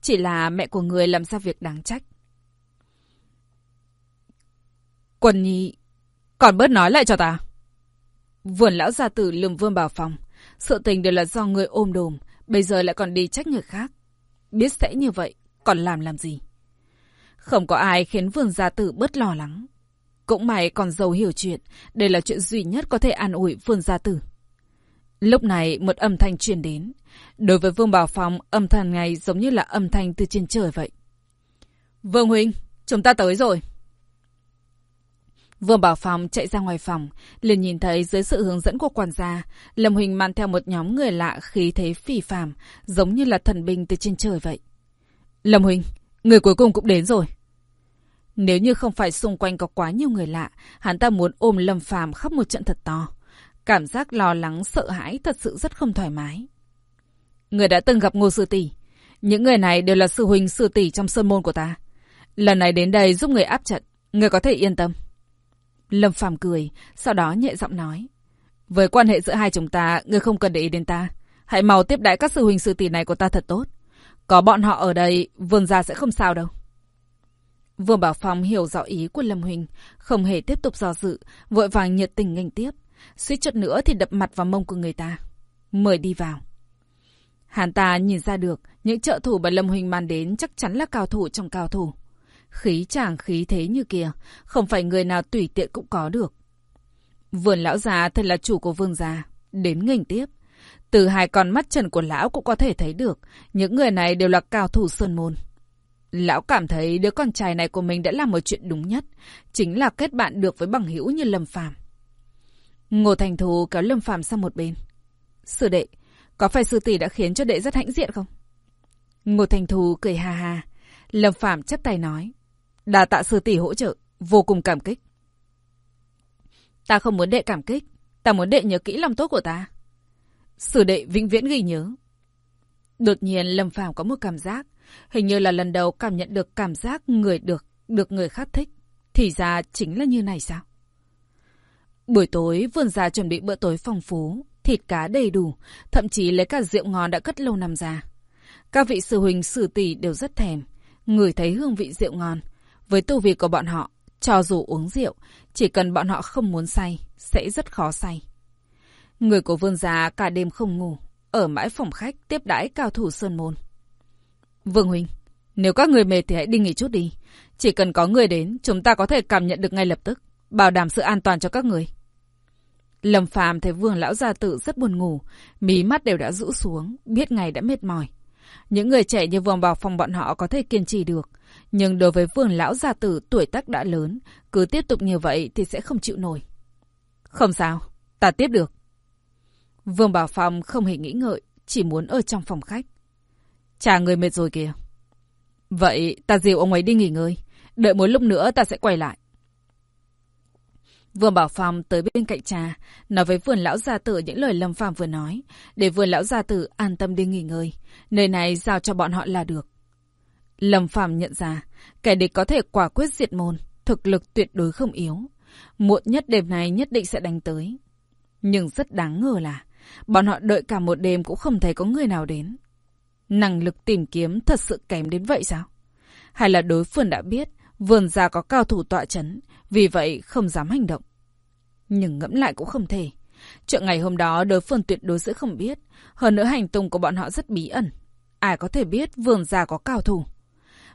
Chỉ là mẹ của người làm ra việc đáng trách. Quân nhi, còn bớt nói lại cho ta. Vườn lão gia tử lườm Vương Bảo phòng, Sự tình đều là do người ôm đồm, bây giờ lại còn đi trách người khác. Biết sẽ như vậy, còn làm làm gì? Không có ai khiến vườn gia tử bớt lo lắng. Cũng may còn giàu hiểu chuyện, đây là chuyện duy nhất có thể an ủi vườn gia tử. Lúc này một âm thanh truyền đến. Đối với Vương Bảo Phong, âm thanh này giống như là âm thanh từ trên trời vậy. Vương Huynh, chúng ta tới rồi. Vương Bảo Phong chạy ra ngoài phòng, liền nhìn thấy dưới sự hướng dẫn của quản gia, Lâm Huỳnh mang theo một nhóm người lạ khí thế phỉ phàm, giống như là thần binh từ trên trời vậy. Lâm Huỳnh, người cuối cùng cũng đến rồi. Nếu như không phải xung quanh có quá nhiều người lạ, hắn ta muốn ôm Lâm Phàm khóc một trận thật to. Cảm giác lo lắng, sợ hãi thật sự rất không thoải mái. Người đã từng gặp Ngô Sư Tỷ. Những người này đều là sư huynh sư tỷ trong sơn môn của ta. Lần này đến đây giúp người áp trận, người có thể yên tâm. Lâm Phàm cười, sau đó nhẹ giọng nói. Với quan hệ giữa hai chúng ta, người không cần để ý đến ta. Hãy mau tiếp đãi các sư huynh sư tỷ này của ta thật tốt. Có bọn họ ở đây, vương gia sẽ không sao đâu. Vương Bảo Phong hiểu rõ ý của Lâm Huỳnh, không hề tiếp tục do dự, vội vàng nhiệt tình nghênh tiếp. Suýt chút nữa thì đập mặt vào mông của người ta. Mời đi vào. Hàn ta nhìn ra được, những trợ thủ mà Lâm Huỳnh mang đến chắc chắn là cao thủ trong cao thủ. Khí chàng khí thế như kia, không phải người nào tùy tiện cũng có được. Vườn lão già thật là chủ của vương gia, đến nghênh tiếp. Từ hai con mắt trần của lão cũng có thể thấy được, những người này đều là cao thủ sơn môn. Lão cảm thấy đứa con trai này của mình đã làm một chuyện đúng nhất, chính là kết bạn được với bằng hữu như Lâm Phàm. Ngô Thành Thù kéo Lâm Phàm sang một bên. Sư đệ, có phải sư tỷ đã khiến cho đệ rất hãnh diện không? Ngô Thành Thù cười ha ha. Lâm Phạm chấp tay nói. Đà tạ sư tỷ hỗ trợ, vô cùng cảm kích. Ta không muốn đệ cảm kích, ta muốn đệ nhớ kỹ lòng tốt của ta. Sử đệ vĩnh viễn ghi nhớ. Đột nhiên Lâm Phạm có một cảm giác, hình như là lần đầu cảm nhận được cảm giác người được, được người khác thích. Thì ra chính là như này sao? Buổi tối, vườn già chuẩn bị bữa tối phong phú, thịt cá đầy đủ, thậm chí lấy cả rượu ngon đã cất lâu năm ra. Các vị sư huynh sư tỷ đều rất thèm, người thấy hương vị rượu ngon. Với tu vi của bọn họ, cho dù uống rượu, chỉ cần bọn họ không muốn say, sẽ rất khó say. Người của vương gia cả đêm không ngủ, ở mãi phòng khách tiếp đãi cao thủ Sơn Môn. Vương Huynh, nếu các người mệt thì hãy đi nghỉ chút đi. Chỉ cần có người đến, chúng ta có thể cảm nhận được ngay lập tức, bảo đảm sự an toàn cho các người. Lâm Phàm thấy Vương lão gia tử rất buồn ngủ, mí mắt đều đã rũ xuống, biết ngày đã mệt mỏi. Những người trẻ như Vương Bảo Phong bọn họ có thể kiên trì được, nhưng đối với Vương lão gia tử tuổi tác đã lớn, cứ tiếp tục như vậy thì sẽ không chịu nổi. Không sao, ta tiếp được. Vương Bảo Phong không hề nghĩ ngợi, chỉ muốn ở trong phòng khách. Chà người mệt rồi kìa. Vậy ta dìu ông ấy đi nghỉ ngơi, đợi một lúc nữa ta sẽ quay lại. Vương Bảo Phong tới bên cạnh cha, nói với vườn lão gia tử những lời Lâm Phàm vừa nói, để vườn lão gia tử an tâm đi nghỉ ngơi. Nơi này giao cho bọn họ là được. Lâm Phàm nhận ra, kẻ địch có thể quả quyết diệt môn, thực lực tuyệt đối không yếu. Muộn nhất đêm này nhất định sẽ đánh tới. Nhưng rất đáng ngờ là, bọn họ đợi cả một đêm cũng không thấy có người nào đến. Năng lực tìm kiếm thật sự kém đến vậy sao? Hay là đối phương đã biết, vườn già có cao thủ tọa chấn, vì vậy không dám hành động. Nhưng ngẫm lại cũng không thể. Chuyện ngày hôm đó đối phương tuyệt đối sẽ không biết. Hơn nữa hành tung của bọn họ rất bí ẩn. Ai có thể biết vườn già có cao thủ.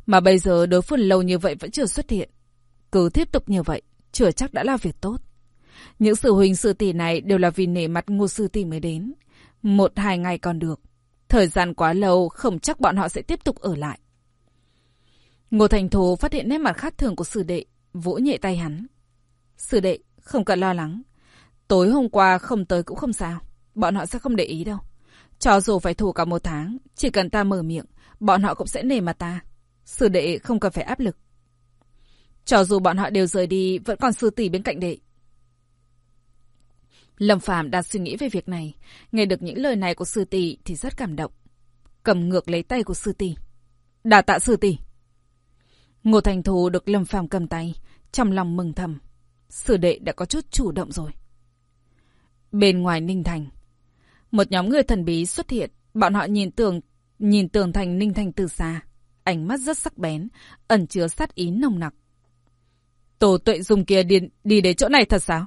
Mà bây giờ đối phương lâu như vậy vẫn chưa xuất hiện. Cứ tiếp tục như vậy, chưa chắc đã là việc tốt. Những sự huynh sư tỷ này đều là vì nể mặt ngô sư tỷ mới đến. Một hai ngày còn được. Thời gian quá lâu, không chắc bọn họ sẽ tiếp tục ở lại. Ngô Thành Thố phát hiện nét mặt khác thường của sư đệ, vỗ nhẹ tay hắn. Sư đệ, không cần lo lắng. Tối hôm qua không tới cũng không sao. Bọn họ sẽ không để ý đâu. Cho dù phải thủ cả một tháng, chỉ cần ta mở miệng, bọn họ cũng sẽ nề mặt ta. Sư đệ không cần phải áp lực. Cho dù bọn họ đều rời đi, vẫn còn sư tỷ bên cạnh đệ. Lâm Phàm đang suy nghĩ về việc này, nghe được những lời này của sư tỷ thì rất cảm động. Cầm ngược lấy tay của sư tỷ. Đà tạ sư tỷ. Ngô Thành Thù được Lâm Phàm cầm tay, trong lòng mừng thầm. Sử đệ đã có chút chủ động rồi. Bên ngoài Ninh Thành. Một nhóm người thần bí xuất hiện. Bọn họ nhìn tường, nhìn tường thành Ninh Thành từ xa. Ánh mắt rất sắc bén, ẩn chứa sát ý nồng nặc. Tổ tuệ dùng kia đi, đi đến chỗ này thật sao?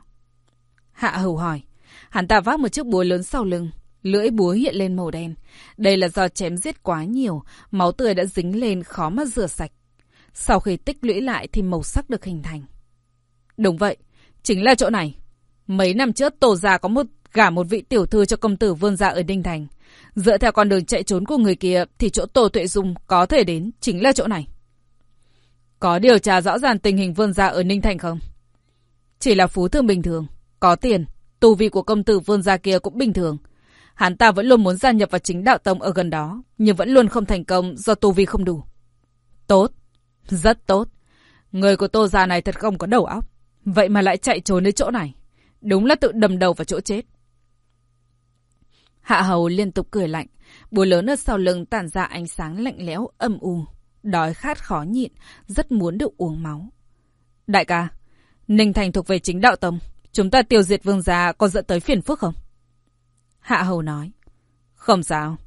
Hạ hầu hỏi. Hắn ta vác một chiếc búa lớn sau lưng. Lưỡi búa hiện lên màu đen. Đây là do chém giết quá nhiều, máu tươi đã dính lên khó mà rửa sạch. Sau khi tích lũy lại thì màu sắc được hình thành. Đúng vậy, chính là chỗ này. Mấy năm trước tổ già có một gả một vị tiểu thư cho công tử vương gia ở Đinh Thành. Dựa theo con đường chạy trốn của người kia thì chỗ tổ tuệ dung có thể đến chính là chỗ này. Có điều tra rõ ràng tình hình vương gia ở Ninh Thành không? Chỉ là phú thương bình thường, có tiền, tu vi của công tử vương gia kia cũng bình thường. Hắn ta vẫn luôn muốn gia nhập vào chính đạo tông ở gần đó, nhưng vẫn luôn không thành công do tu vi không đủ. Tốt, rất tốt. Người của tô già này thật không có đầu óc. Vậy mà lại chạy trốn đến chỗ này. Đúng là tự đầm đầu vào chỗ chết. Hạ hầu liên tục cười lạnh. Búa lớn ở sau lưng tản ra ánh sáng lạnh lẽo, âm u. Đói khát khó nhịn, rất muốn được uống máu. Đại ca, Ninh Thành thuộc về chính đạo tông. Chúng ta tiêu diệt vương gia có dẫn tới phiền phức không? Hạ hầu nói. Không sao.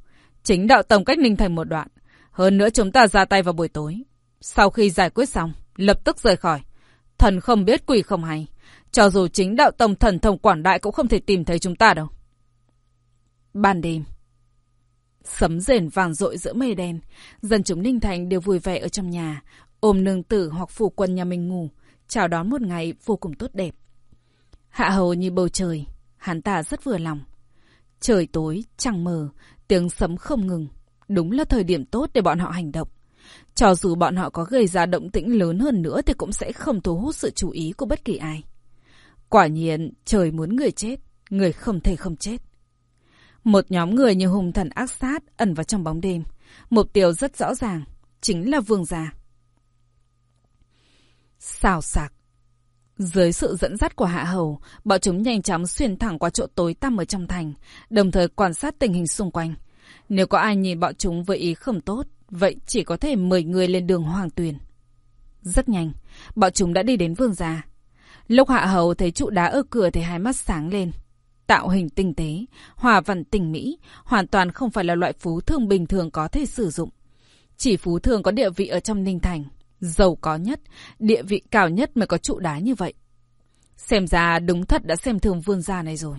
Chính đạo tông cách Ninh Thành một đoạn. Hơn nữa chúng ta ra tay vào buổi tối. Sau khi giải quyết xong, lập tức rời khỏi. Thần không biết quỷ không hay. Cho dù chính đạo tông thần thông quảng đại cũng không thể tìm thấy chúng ta đâu. Ban đêm. Sấm rền vàng rội giữa mây đen. Dân chúng Ninh Thành đều vui vẻ ở trong nhà. Ôm nương tử hoặc phủ quân nhà mình ngủ. Chào đón một ngày vô cùng tốt đẹp. Hạ hầu như bầu trời. Hắn ta rất vừa lòng. Trời tối, trăng mờ, tiếng sấm không ngừng. Đúng là thời điểm tốt để bọn họ hành động. Cho dù bọn họ có gây ra động tĩnh lớn hơn nữa thì cũng sẽ không thu hút sự chú ý của bất kỳ ai. Quả nhiên, trời muốn người chết, người không thể không chết. Một nhóm người như hùng thần ác sát ẩn vào trong bóng đêm. Mục tiêu rất rõ ràng, chính là vương gia. Xào sạc. Dưới sự dẫn dắt của Hạ Hầu, bọn chúng nhanh chóng xuyên thẳng qua chỗ tối tăm ở trong thành, đồng thời quan sát tình hình xung quanh. Nếu có ai nhìn bọn chúng với ý không tốt, vậy chỉ có thể mời người lên đường Hoàng Tuyền. Rất nhanh, bọn chúng đã đi đến vương gia. Lúc Hạ Hầu thấy trụ đá ở cửa thì hai mắt sáng lên. Tạo hình tinh tế, hòa văn tình mỹ, hoàn toàn không phải là loại phú thương bình thường có thể sử dụng. Chỉ phú thương có địa vị ở trong Ninh Thành, giàu có nhất, địa vị cao nhất mới có trụ đá như vậy. Xem ra đúng thật đã xem thường vương gia này rồi.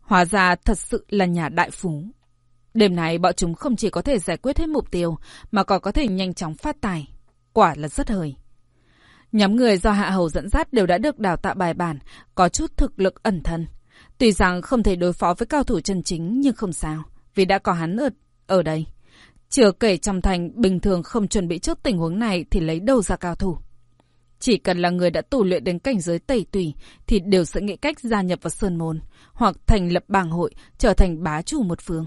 Hóa ra thật sự là nhà đại phú. Đêm nay bọn chúng không chỉ có thể giải quyết hết mục tiêu, mà còn có thể nhanh chóng phát tài. Quả là rất hời. Nhóm người do Hạ Hầu dẫn dắt đều đã được đào tạo bài bản, có chút thực lực ẩn thân. Tuy rằng không thể đối phó với cao thủ chân chính nhưng không sao, vì đã có hắn ở, ở đây. Chưa kể trong thành bình thường không chuẩn bị trước tình huống này thì lấy đâu ra cao thủ. Chỉ cần là người đã tù luyện đến cảnh giới tẩy tùy thì đều sẽ nghĩ cách gia nhập vào Sơn Môn hoặc thành lập bang hội trở thành bá chủ một phương.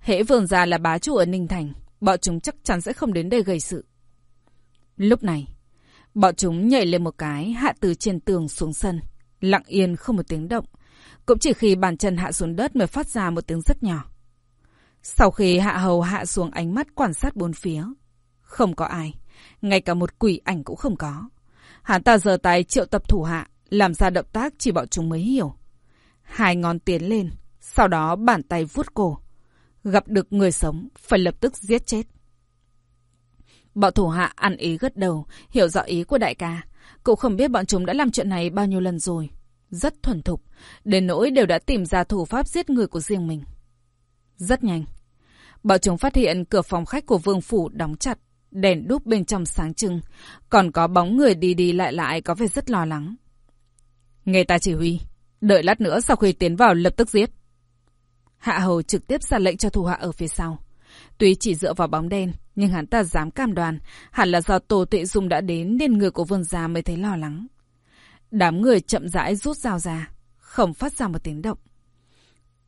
Hễ vườn gia là bá chủ ở Ninh Thành, bọn chúng chắc chắn sẽ không đến đây gây sự. Lúc này, bọn chúng nhảy lên một cái hạ từ trên tường xuống sân, lặng yên không một tiếng động. Cũng chỉ khi bàn chân hạ xuống đất mới phát ra một tiếng rất nhỏ. Sau khi hạ hầu hạ xuống ánh mắt quan sát bốn phía, không có ai, ngay cả một quỷ ảnh cũng không có. Hắn ta giơ tay triệu tập thủ hạ, làm ra động tác chỉ bọn chúng mới hiểu. Hai ngón tiến lên, sau đó bàn tay vuốt cổ. Gặp được người sống, phải lập tức giết chết. Bọn thủ hạ ăn ý gật đầu, hiểu rõ ý của đại ca. Cậu không biết bọn chúng đã làm chuyện này bao nhiêu lần rồi. Rất thuần thục, đến nỗi đều đã tìm ra thủ pháp giết người của riêng mình. Rất nhanh. Bọn chúng phát hiện cửa phòng khách của vương phủ đóng chặt, đèn đúc bên trong sáng trưng, còn có bóng người đi đi lại lại có vẻ rất lo lắng. Nghe ta chỉ huy, đợi lát nữa sau khi tiến vào lập tức giết. Hạ Hầu trực tiếp ra lệnh cho thủ hạ ở phía sau. Tuy chỉ dựa vào bóng đen, nhưng hắn ta dám cam đoan, hẳn là do Tô Tuệ Dung đã đến nên người của vương gia mới thấy lo lắng. Đám người chậm rãi rút dao ra, không phát ra một tiếng động.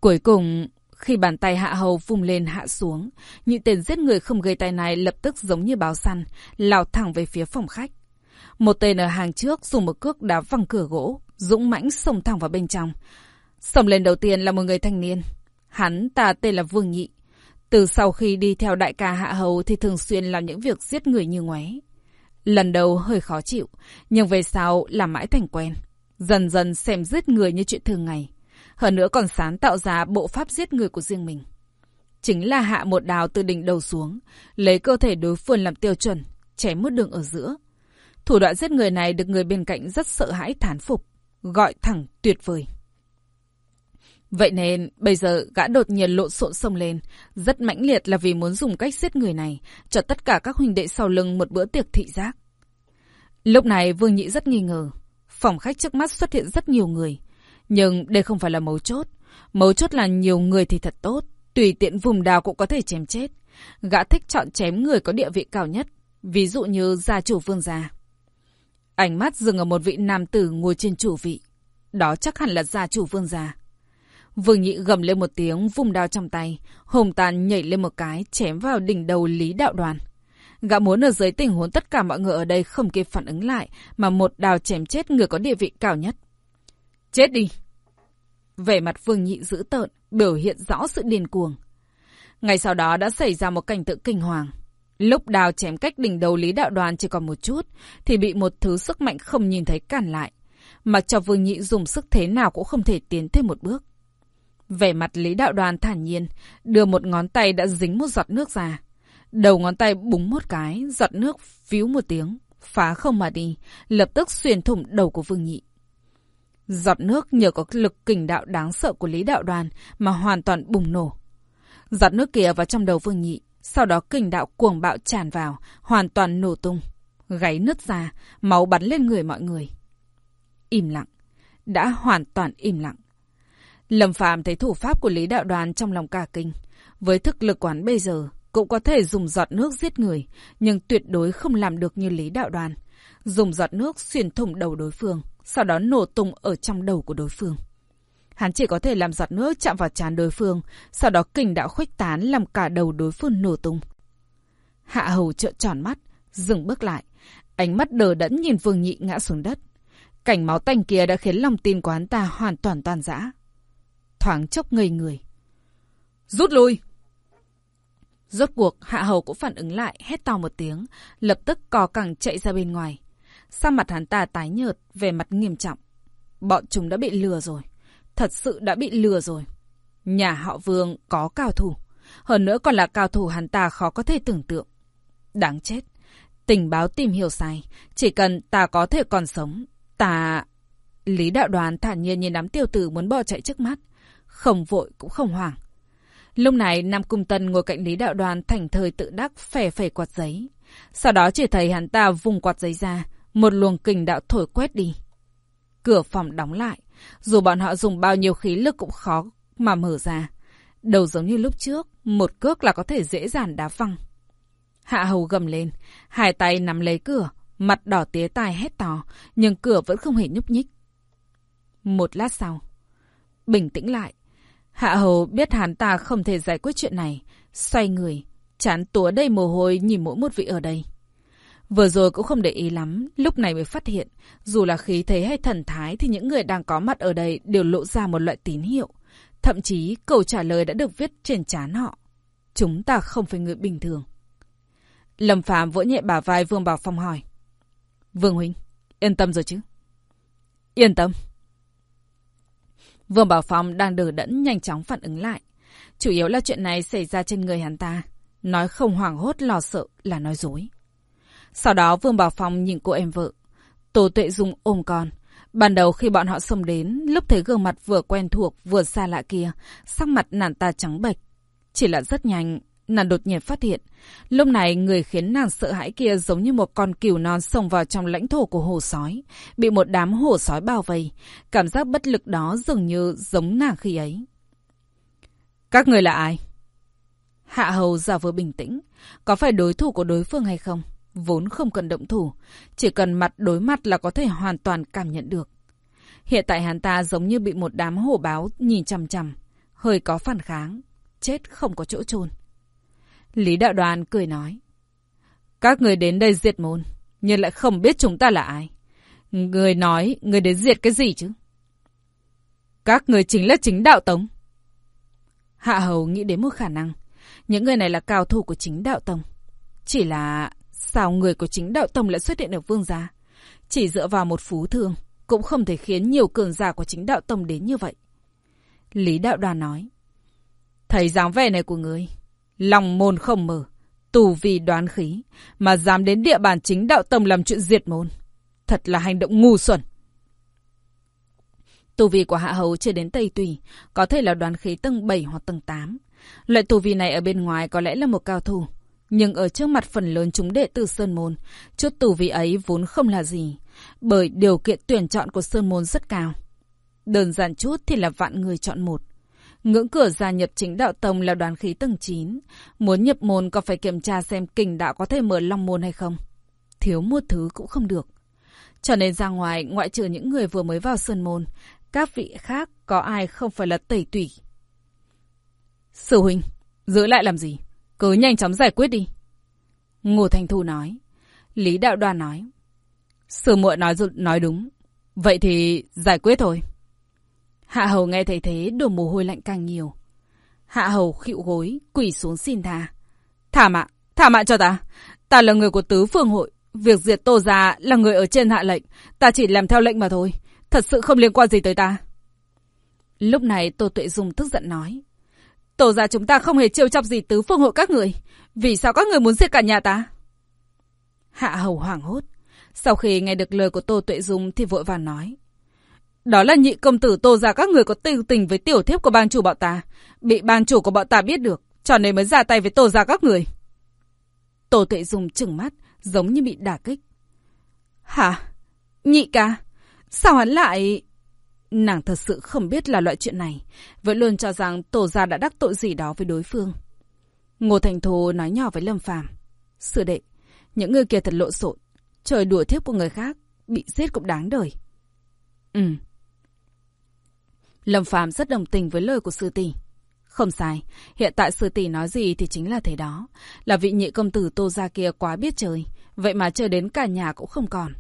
Cuối cùng, khi bàn tay hạ hầu vùng lên hạ xuống, những tên giết người không gây tai này lập tức giống như báo săn, lao thẳng về phía phòng khách. Một tên ở hàng trước dùng một cước đá văng cửa gỗ, dũng mãnh xông thẳng vào bên trong. Xông lên đầu tiên là một người thanh niên. Hắn ta tên là Vương Nhị. Từ sau khi đi theo đại ca Hạ Hầu thì thường xuyên làm những việc giết người như ngoé. Lần đầu hơi khó chịu, nhưng về sau làm mãi thành quen. Dần dần xem giết người như chuyện thường ngày. hơn nữa còn sáng tạo ra bộ pháp giết người của riêng mình. Chính là hạ một đào từ đỉnh đầu xuống, lấy cơ thể đối phương làm tiêu chuẩn, chém mất đường ở giữa. Thủ đoạn giết người này được người bên cạnh rất sợ hãi thán phục, gọi thẳng tuyệt vời. Vậy nên, bây giờ gã đột nhiên lộn xộn sông lên, rất mãnh liệt là vì muốn dùng cách giết người này, cho tất cả các huynh đệ sau lưng một bữa tiệc thị giác. Lúc này Vương Nhị rất nghi ngờ, phòng khách trước mắt xuất hiện rất nhiều người. Nhưng đây không phải là mấu chốt. Mấu chốt là nhiều người thì thật tốt, tùy tiện vùng đào cũng có thể chém chết. Gã thích chọn chém người có địa vị cao nhất, ví dụ như gia chủ vương gia. Ánh mắt dừng ở một vị nam tử ngồi trên chủ vị. Đó chắc hẳn là gia chủ vương gia. Vương nhị gầm lên một tiếng vùng đao trong tay, hồng tàn nhảy lên một cái chém vào đỉnh đầu Lý Đạo Đoàn. Gã muốn ở dưới tình huống tất cả mọi người ở đây không kịp phản ứng lại, mà một đào chém chết người có địa vị cao nhất. Chết đi! Vẻ mặt Vương Nhị dữ tợn, biểu hiện rõ sự điên cuồng. Ngày sau đó đã xảy ra một cảnh tượng kinh hoàng. Lúc đào chém cách đỉnh đầu Lý Đạo Đoàn chỉ còn một chút, thì bị một thứ sức mạnh không nhìn thấy cản lại. Mặc cho Vương Nhị dùng sức thế nào cũng không thể tiến thêm một bước. Vẻ mặt Lý Đạo Đoàn thản nhiên, đưa một ngón tay đã dính một giọt nước ra. Đầu ngón tay búng một cái, giọt nước víu một tiếng, phá không mà đi, lập tức xuyên thủng đầu của Vương Nhị. Giọt nước nhờ có lực kình đạo đáng sợ của Lý Đạo Đoàn mà hoàn toàn bùng nổ. Giọt nước kia vào trong đầu Vương Nhị, sau đó kình đạo cuồng bạo tràn vào, hoàn toàn nổ tung. Gáy nứt ra, máu bắn lên người mọi người. Im lặng. Đã hoàn toàn im lặng. Lâm Phạm thấy thủ pháp của Lý Đạo Đoàn trong lòng cả kinh. Với thực lực quán bây giờ, cũng có thể dùng giọt nước giết người, nhưng tuyệt đối không làm được như Lý Đạo Đoàn. Dùng giọt nước xuyên thủng đầu đối phương, sau đó nổ tung ở trong đầu của đối phương. Hắn chỉ có thể làm giọt nước chạm vào trán đối phương, sau đó kình đạo khuếch tán làm cả đầu đối phương nổ tung. Hạ hầu trợn tròn mắt, dừng bước lại, ánh mắt đờ đẫn nhìn Vương Nhị ngã xuống đất. Cảnh máu tanh kia đã khiến lòng tin của hắn ta hoàn toàn tan rã. Thoáng chốc ngây người. Rút lui! Rốt cuộc, Hạ Hầu cũng phản ứng lại, hét to một tiếng, lập tức cò cẳng chạy ra bên ngoài. Sang mặt hắn ta tái nhợt, về mặt nghiêm trọng. Bọn chúng đã bị lừa rồi. Thật sự đã bị lừa rồi. Nhà họ Vương có cao thủ. Hơn nữa còn là cao thủ hắn ta khó có thể tưởng tượng. Đáng chết. Tình báo tìm hiểu sai. Chỉ cần ta có thể còn sống. Ta... Lý đạo đoàn thản nhiên nhìn đám tiêu tử muốn bỏ chạy trước mắt. Không vội cũng không hoảng. Lúc này Nam Cung Tân ngồi cạnh Lý Đạo Đoàn thành thời tự đắc phè phè quạt giấy. Sau đó chỉ thấy hắn ta vùng quạt giấy ra, một luồng kình đạo thổi quét đi. Cửa phòng đóng lại, dù bọn họ dùng bao nhiêu khí lực cũng khó mà mở ra. Đầu giống như lúc trước, một cước là có thể dễ dàng đá văng. Hạ hầu gầm lên, hai tay nắm lấy cửa, mặt đỏ tía tai hét to, nhưng cửa vẫn không hề nhúc nhích. Một lát sau, bình tĩnh lại, Hạ hầu biết hắn ta không thể giải quyết chuyện này, xoay người, chán túa đầy mồ hôi nhìn mỗi một vị ở đây. Vừa rồi cũng không để ý lắm, lúc này mới phát hiện, dù là khí thế hay thần thái thì những người đang có mặt ở đây đều lộ ra một loại tín hiệu. Thậm chí câu trả lời đã được viết trên trán họ. Chúng ta không phải người bình thường. Lâm Phạm vỗ nhẹ bả vai Vương Bảo Phong hỏi. Vương Huynh, yên tâm rồi chứ? Yên tâm. Vương Bảo Phong đang đờ đẫn nhanh chóng phản ứng lại. Chủ yếu là chuyện này xảy ra trên người hắn ta. Nói không hoảng hốt lo sợ là nói dối. Sau đó Vương Bảo Phong nhìn cô em vợ. Tô Tuệ Dung ôm con. Ban đầu khi bọn họ xông đến, lúc thấy gương mặt vừa quen thuộc vừa xa lạ kia, sắc mặt nàng ta trắng bệch. Chỉ là rất nhanh, nàng đột nhiên phát hiện. Lúc này người khiến nàng sợ hãi kia giống như một con cừu non xông vào trong lãnh thổ của hồ sói, bị một đám hồ sói bao vây. Cảm giác bất lực đó dường như giống nàng khi ấy. Các người là ai? Hạ hầu giả vừa bình tĩnh. Có phải đối thủ của đối phương hay không? Vốn không cần động thủ. Chỉ cần mặt đối mặt là có thể hoàn toàn cảm nhận được. Hiện tại hắn ta giống như bị một đám hổ báo nhìn chằm chằm. Hơi có phản kháng. Chết không có chỗ chôn Lý đạo đoàn cười nói. Các người đến đây diệt môn, nhưng lại không biết chúng ta là ai. Người nói, người đến diệt cái gì chứ? Các người chính là chính đạo tống. Hạ hầu nghĩ đến một khả năng. Những người này là cao thủ của chính đạo tông. Chỉ là sao người của chính đạo tông lại xuất hiện ở vương gia? Chỉ dựa vào một phú thương, cũng không thể khiến nhiều cường giả của chính đạo tông đến như vậy. Lý đạo đoàn nói. Thấy dáng vẻ này của người, lòng môn không mở, tù vì đoán khí, mà dám đến địa bàn chính đạo tông làm chuyện diệt môn. Thật là hành động ngu xuẩn. Tù vi của hạ hầu chưa đến Tây Tùy, có thể là đoán khí tầng 7 hoặc tầng 8. Loại tù vi này ở bên ngoài có lẽ là một cao thủ, nhưng ở trước mặt phần lớn chúng đệ tử Sơn Môn, chút tù vi ấy vốn không là gì, bởi điều kiện tuyển chọn của Sơn Môn rất cao. Đơn giản chút thì là vạn người chọn một. Ngưỡng cửa gia nhập chính đạo tông là đoàn khí tầng 9. Muốn nhập môn có phải kiểm tra xem kình đạo có thể mở long môn hay không. Thiếu một thứ cũng không được. Cho nên ra ngoài, ngoại trừ những người vừa mới vào sơn môn, các vị khác có ai không phải là tẩy tủy. Sư huynh, giữ lại làm gì? Cứ nhanh chóng giải quyết đi. Ngô Thành Thu nói. Lý Đạo Đoàn nói. Sư muội nói nói đúng. Vậy thì giải quyết thôi. Hạ hầu nghe thấy thế đổ mồ hôi lạnh càng nhiều. Hạ hầu khịu gối, quỳ xuống xin tha. Thả mạng, thả mạng cho ta. Ta là người của tứ phương hội. Việc diệt tô gia là người ở trên hạ lệnh. Ta chỉ làm theo lệnh mà thôi. Thật sự không liên quan gì tới ta. Lúc này Tô Tuệ Dung tức giận nói. Tổ gia chúng ta không hề trêu chọc gì tứ phương hội các người. Vì sao các người muốn diệt cả nhà ta? Hạ hầu hoảng hốt. Sau khi nghe được lời của Tô Tuệ Dung thì vội vàng nói. Đó là nhị công tử tô ra các người có tư tình với tiểu thiếp của bang chủ bọn ta. Bị bang chủ của bọn ta biết được, cho nên mới ra tay với tô ra các người. Tô tuệ dùng chừng mắt, giống như bị đả kích. Hả? Nhị ca? Sao hắn lại... Nàng thật sự không biết là loại chuyện này, vẫn luôn cho rằng tổ gia đã đắc tội gì đó với đối phương. Ngô Thành Thù nói nhỏ với Lâm Phàm Sư đệ, những người kia thật lộn xộn, trời đùa thiếp của người khác, bị giết cũng đáng đời. Ừ. Lâm Phàm rất đồng tình với lời của sư tỷ. Không sai, hiện tại sư tỷ nói gì thì chính là thế đó. Là vị nhị công tử Tô gia kia quá biết chơi, vậy mà chơi đến cả nhà cũng không còn.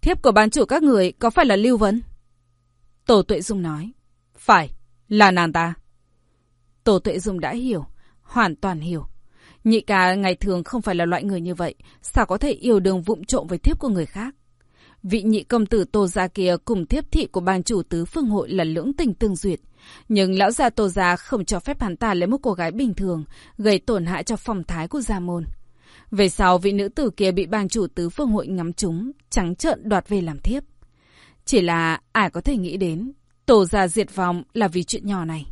Thiếp của ban chủ các người có phải là Lưu Vấn? Tổ Tuệ Dung nói. Phải, là nàng ta. Tổ Tuệ Dung đã hiểu, hoàn toàn hiểu. Nhị ca ngày thường không phải là loại người như vậy, sao có thể yêu đương vụng trộm với thiếp của người khác? Vị nhị công tử Tô Gia kia cùng thiếp thị của ban chủ tứ phương hội là lưỡng tình tương duyệt. Nhưng lão gia Tô Gia không cho phép hắn ta lấy một cô gái bình thường, gây tổn hại cho phong thái của gia môn. Về sau, vị nữ tử kia bị ban chủ tứ phương hội ngắm trúng, trắng trợn đoạt về làm thiếp. Chỉ là ai có thể nghĩ đến, Tô Gia diệt vong là vì chuyện nhỏ này.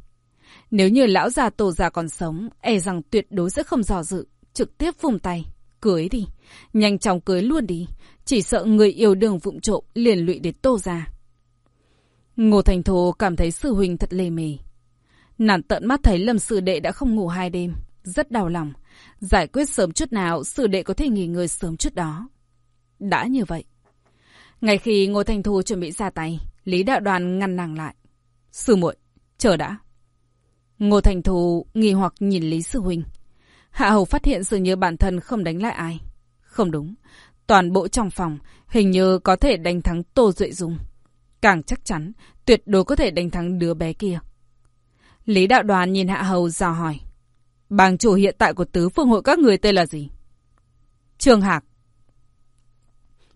Nếu như lão già Tô Gia còn sống, e rằng tuyệt đối sẽ không dò dự, trực tiếp vùng tay. Cưới đi, nhanh chóng cưới luôn đi, chỉ sợ người yêu đương vụng trộm liền lụy đến tô ra. Ngô Thành Thù cảm thấy sư huynh thật lề mề. Nàng tận mắt thấy Lâm sư đệ đã không ngủ hai đêm, rất đau lòng. Giải quyết sớm chút nào, sư đệ có thể nghỉ ngơi sớm chút đó. Đã như vậy. Ngay khi Ngô Thành Thù chuẩn bị ra tay, Lý Đạo Đoàn ngăn nàng lại. Sư muội, chờ đã. Ngô Thành Thù nghi hoặc nhìn Lý Sư Huynh. Hạ Hầu phát hiện dường như bản thân không đánh lại ai. Không đúng, toàn bộ trong phòng hình như có thể đánh thắng Tô Duệ Dung. Càng chắc chắn, tuyệt đối có thể đánh thắng đứa bé kia. Lý Đạo Đoàn nhìn Hạ Hầu dò hỏi. Bàng chủ hiện tại của tứ phương hội các người tên là gì? Trương Hạc.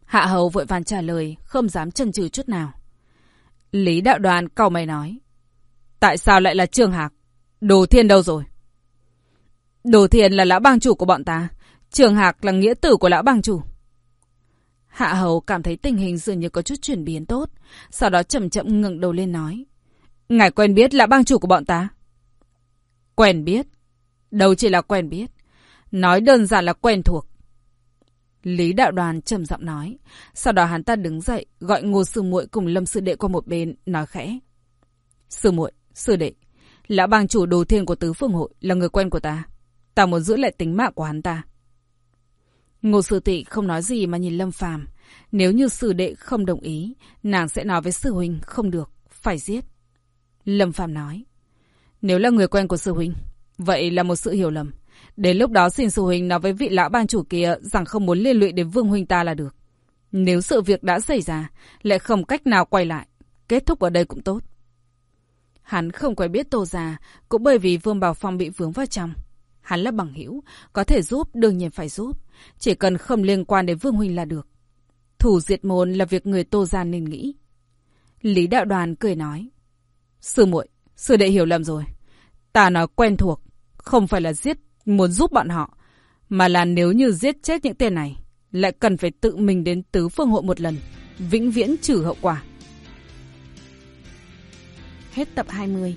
Hạ Hầu vội vàng trả lời, không dám chần chừ chút nào. Lý Đạo Đoàn cau mày nói. Tại sao lại là Trương Hạc? Đồ Thiên đâu rồi? Đồ Thiên là lão bang chủ của bọn ta. Trường Hạc là nghĩa tử của lão bang chủ. Hạ Hầu cảm thấy tình hình dường như có chút chuyển biến tốt. Sau đó chậm chậm ngẩng đầu lên nói. Ngài quen biết lão bang chủ của bọn ta. Quen biết? Đâu chỉ là quen biết. Nói đơn giản là quen thuộc. Lý đạo đoàn trầm giọng nói. Sau đó hắn ta đứng dậy, gọi ngô sư muội cùng lâm sư đệ qua một bên, nói khẽ. Sư muội, sư đệ, lão bang chủ đồ thiên của tứ phương hội là người quen của ta. Ta muốn giữ lại tính mạng của hắn ta. Ngô sư tị không nói gì mà nhìn Lâm Phàm. Nếu như sư đệ không đồng ý, nàng sẽ nói với sư huynh không được, phải giết. Lâm Phàm nói. Nếu là người quen của sư huynh, vậy là một sự hiểu lầm. Đến lúc đó xin sư huynh nói với vị lão ban chủ kia rằng không muốn liên lụy đến vương huynh ta là được. Nếu sự việc đã xảy ra, lại không cách nào quay lại, kết thúc ở đây cũng tốt. Hắn không quay biết Tô Già, cũng bởi vì Vương Bảo Phong bị vướng vào trong. Hắn là bằng hữu, có thể giúp đương nhiên phải giúp. Chỉ cần không liên quan đến Vương Huynh là được. Thủ diệt môn là việc người Tô Gia nên nghĩ. Lý Đạo Đoàn cười nói. Sư muội, sư đệ hiểu lầm rồi. Ta nói quen thuộc, không phải là giết muốn giúp bọn họ, mà là nếu như giết chết những tên này, lại cần phải tự mình đến tứ phương hội một lần, vĩnh viễn trừ hậu quả. Hết tập 20.